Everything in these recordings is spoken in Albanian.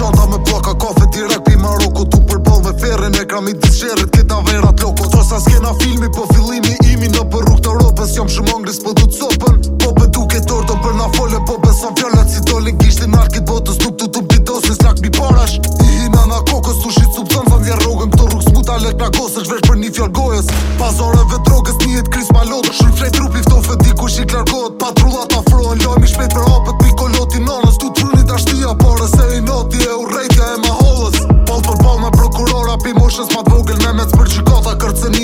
qanta me plaka kafe direkt pi Maroko Tu përbal me ferën e kam i disqerit këta verat loko Qo sa s'kena filmi po fillimi imi në për rrug të ropës Jam shumë anglis po du të Po be duke dorë do për na fole po beson fjallat si dolin Gishti në arkit botës nuk du të bidos në slak mi parash I hina na kokës tu shi cup thëm thëm vjer rogën Këto rrug s'ku ta lek na kosë është vesh për një fjall gojës Pazoreve drogës njët kris malot Shumë frej trupi fto fëti ku shi klarkot Patrullat ta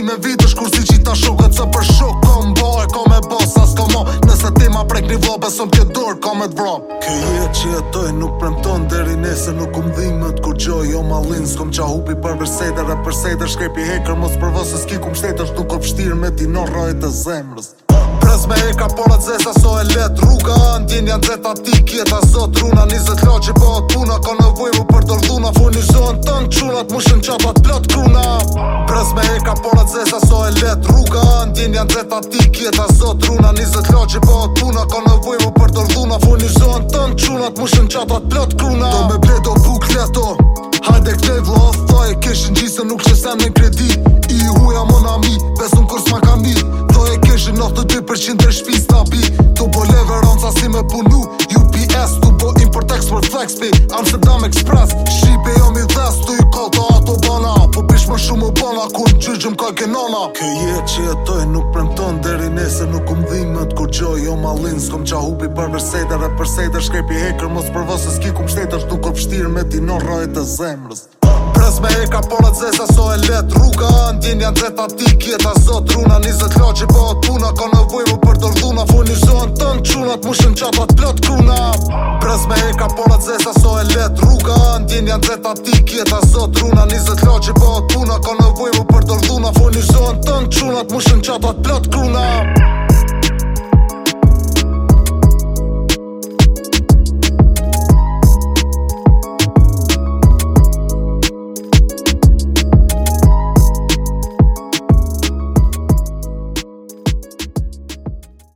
me vitë kur si gjitha shokët Se për shokë ka më e ka me bëhe, sa s'ka mo Nëse ti ma prek një vlobe, sëm kjo dorë, ka me t'vrom Kjo e që jetoj nuk premton, deri nese nuk këm dhimët Kur gjoj, jo ma linë, s'kom qa hupi për vërsejtë Dhe përsejtë është krepi hekër, mos për se s'ki kum shtetë është nuk këpështirë me ti tino rajtë të zemrës Pres me e ka porat zesa so e let rruga Ndjen janë dret ti kjeta zot runa Nizet loqe po atë puna Ka në për dorduna Fu një zonë tënë qunat Mushën qatë plot kru me e ka pola zesa so e let Ruka anë din janë dret ati kjeta Zot runa nizet zet lo që i bëhat puna Ka në më për dërdhuna Fu një zonë të në qunat Mu shën qatat plot kruna Do me bledo buk leto Hajde këte e vlo Thaj e keshën gjisë nuk që sen me kredi I huja më na mi Besu në kërës ma ka mi Do e keshën 92% dhe shpis të Do bo leveron si me punu UPS Do bo import-export flexpi Amsterdam Express Shqipe jo mi dhe i kota që m'ka ke nona Kë jetë që jetoj nuk premton Deri nese nuk kum dhimët Kur qo jo ma linë S'kom qa hupi për mërsejtër E përsejtër shkepi hekër Mos për vësë s'ki kum shtetër Nuk kom shtirë me ti non rajtë zemrës Pres me heka porat zesa so e let rruga Ndjen janë dretë ati kjeta zot runa Nizet që po atë puna Ka në vujmë për dorduna Funi zonë punat pushën qapat plot kruna Brëz me e ka porat zesa so e let rruga Ndjen janë dreta ti kjeta zot runa Nizet la që bëhat puna ka nëvoj më për dorduna Foj një zonë qunat mushën qapat plot kruna